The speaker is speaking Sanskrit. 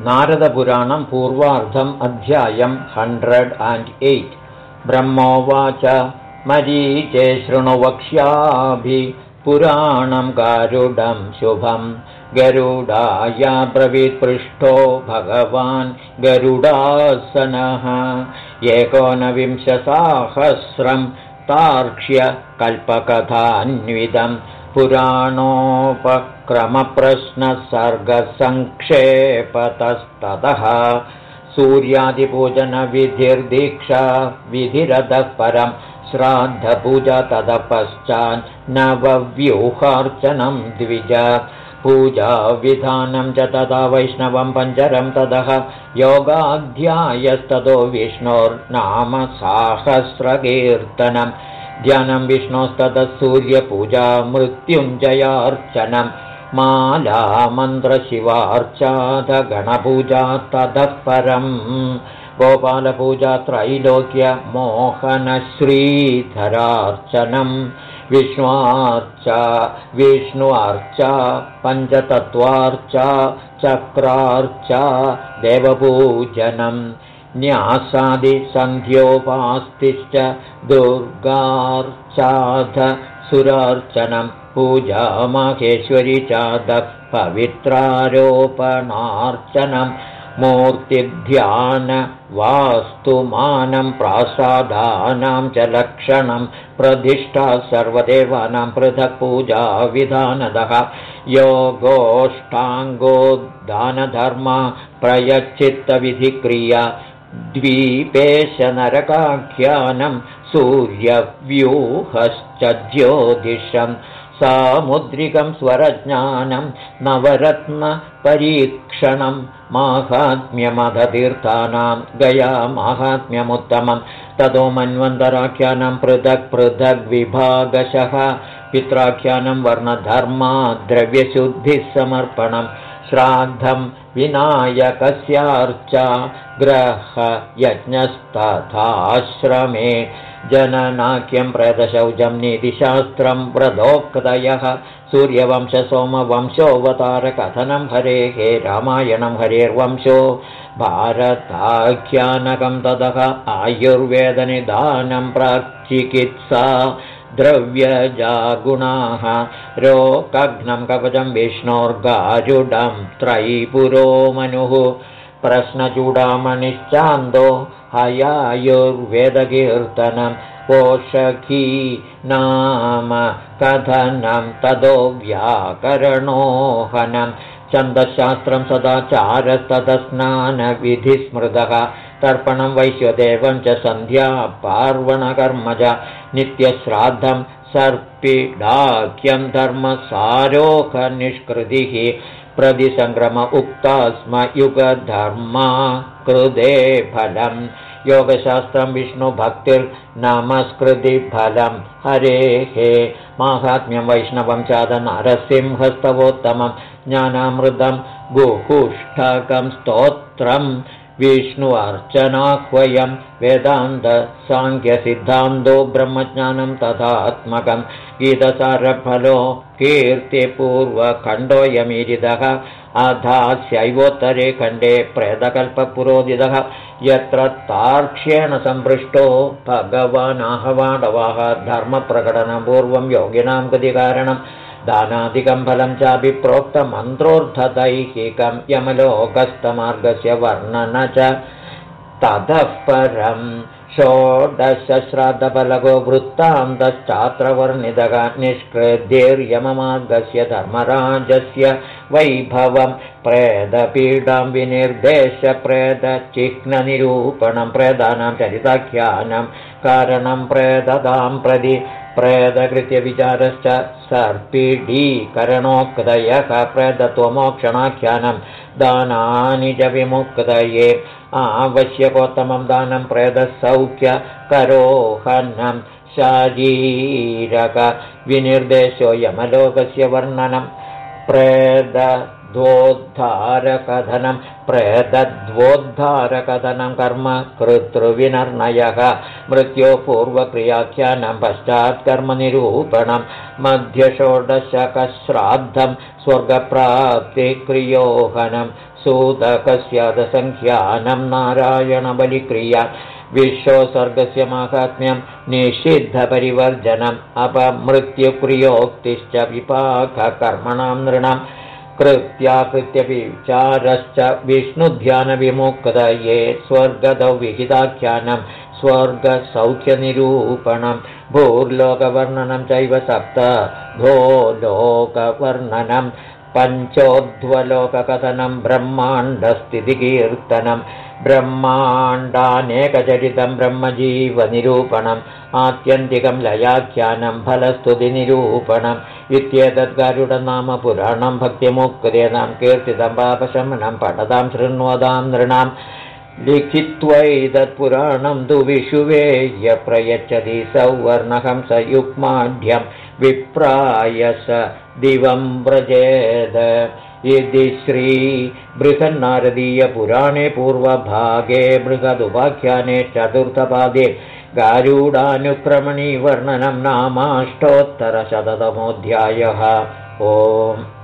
नारदपुराणं पूर्वार्धम् अध्यायम् हण्ड्रेड् अण्ड् एय्ट्। ब्रह्मोवाच मरीचे शृणुवक्ष्याभि पुराणं गारुडं शुभं। गरुडाया ब्रवीत्पृष्ठो भगवान् गरुडासनः। एकोनविंशसाहस्रं तार्क्ष्यकल्पकथान्वितं पुराणोपक्रमप्रश्नसर्गसङ्क्षेपतस्ततः सूर्यादिपूजनविधिर्दीक्षा विधिरतः परं श्राद्धपूजा ततः पश्चान् नवव्यूहार्चनं द्विज। पूजाविधानं च तदा वैष्णवं पञ्चरं ततः योगाध्यायस्ततो विष्णोर्नाम साहस्रकीर्तनं ध्यानं विष्णोस्ततः सूर्यपूजा मृत्युञ्जयार्चनं माला मन्त्रशिवार्चाथ गणपूजा ततः परम् गोपालपूजा त्रैलोक्यमोहनश्रीधरार्चनम् विष्णुवार्चा विष्णुवार्चा पञ्चतत्त्वार्चा चक्रार्चा देवपूजनम् न्यासादिसन्ध्योपास्तिश्च दुर्गार्चाध माहेश्वरी चादः पवित्रारोपणार्चनम् मूर्तिध्यानवास्तुमानं प्रासादानां च लक्षणं प्रतिष्ठा सर्वदेवानां पृथक् पूजा विधानदः योगोष्ठाङ्गोद्दानधर्मा प्रयच्चित्तविधिक्रिया द्वीपेशनरकाख्यानं सूर्यव्यूहश्च ज्योतिषम् सामुद्रिकं स्वरज्ञानं नवरत्नपरीक्षणं माहात्म्यमधतीर्थानां गया माहात्म्यमुत्तमं ततो मन्वन्तराख्यानं पृथक् पृथग्विभागशः पित्राख्यानं वर्णधर्मा द्रव्यशुद्धिः समर्पणं श्राद्धं विनायकस्यार्चा ग्रहयज्ञस्तथाश्रमे जननाख्यं प्रदशौजं नीतिशास्त्रं व्रतोक्तयः सूर्यवंशसोमवंशोऽवतारकथनं हरेः रामायणं हरेर्वंशो भारताख्यानकं ततः आयुर्वेदनिदानं प्राक्चिकित्सा द्रव्यजागुणाः। रोकघ्नं कवचं विष्णोर्गारुडं त्रयीपुरो मनुः। प्रश्नचूडामणिश्चान्दो हयायुर्वेदकीर्तनं पोषकी नाम कथनं तदो व्याकरणोहनं। छन्दशास्त्रं सदाचारस्ततस्नानविधिस्मृतः तर्पणं वैश्वदेवं च सन्ध्या पार्वणकर्मज नित्यश्राद्धं सर्पिडाख्यं धर्मसारोहनिष्कृतिः प्रतिसङ्क्रम उक्ता स्म युगधर्मा कृदे फलम् योगशास्त्रं विष्णुभक्तिर्नमस्कृतिफलं हरेः माहात्म्यं वैष्णवं चादनरसिंहस्तवोत्तमं। ज्ञानामृतं गुहुष्ठकं स्तोत्रम् विष्णु अर्चनाह्वयं वेदान्तसाङ्ख्यसिद्धान्तो ब्रह्मज्ञानं तथात्मकं गीतसारफलो कीर्तिपूर्वखण्डोऽयमीरितः अधास्यैवोत्तरे खण्डे प्रेतकल्पपुरोदितः यत्र तार्क्ष्येण सम्पृष्टो भगवानाहवाडवाः धर्मप्रकटनपूर्वं योगिनां गतिकारणम् दानादिकं फलं चापि प्रोक्तमन्त्रोऽर्थदैहिकं यमलोकस्तमार्गस्य वर्णन च ततः परं षोडशश्राद्धफलको वृत्तान्तश्चात्र वर्णितः निष्कृतिर्यममार्गस्य धर्मराजस्य वैभवं प्रेदपीडां विनिर्देश्य प्रेदचिह्ननिरूपणं प्रेदानां चरिताख्यानं कारणं प्रेदतां प्रति प्रेदकृत्यविचारश्च प्रेदत्वमोक्षणाख्यानं दानानि च विमुक्तये। आवश्यकोत्तमं दानं प्रेदसौख्यकरोहनं शारीरकविनिर्देशो यमलोकस्य वर्णनं प्रेददानविधिर्यमलोकस्य द्वोद्धारकथनं प्रेतद्वोद्धारकथनं कर्म कर्तृविनर्णयः मृत्यो पूर्वक्रियाख्यानं पश्चात्कर्मनिरूपणं मध्यषोडशकश्राद्धं स्वर्गप्राप्तिक्रियोहनं सूतकस्यादसङ्ख्यानं नारायणबलिक्रिया विश्वसर्गस्य माहात्म्यं निषिद्धपरिवर्जनम् अपमृत्युप्रियोक्तिश्च विपाककर्मणां नृणां कृत्याकृत्यविचारश्च विष्णुध्यानविमुक्तये स्वर्गदौ विहिताख्यानं स्वर्गसौख्यनिरूपणं भूर्लोकवर्णनं चैव सप्त भो लोकवर्णनं पञ्चोध्वलोककथनं ब्रह्माण्डस्थितिकीर्तनं ब्रह्माण्डानेकचरितं ब्रह्मजीवनिरूपणम् आत्यन्तिकं लयाख्यानं फलस्तुतिनिरूपणम् इत्येतद्गारुडनाम पुराणं भक्तिमुक्तेनां कीर्तितं पापशमनं पठतां शृण्वतां नृणां लिखित्वैतत्पुराणं तु विषुवेय प्रयच्छति सौवर्णकं स युग्माढ्यं विप्राय स दिवं व्रजेद। इति श्रीबृहन्नारदीयपुराणे पूर्वभागे बृहदुपाख्याने चतुर्थपादे गारूडानुक्रमणीवर्णनं नामाष्टोत्तरशततमोऽध्यायः। ओम्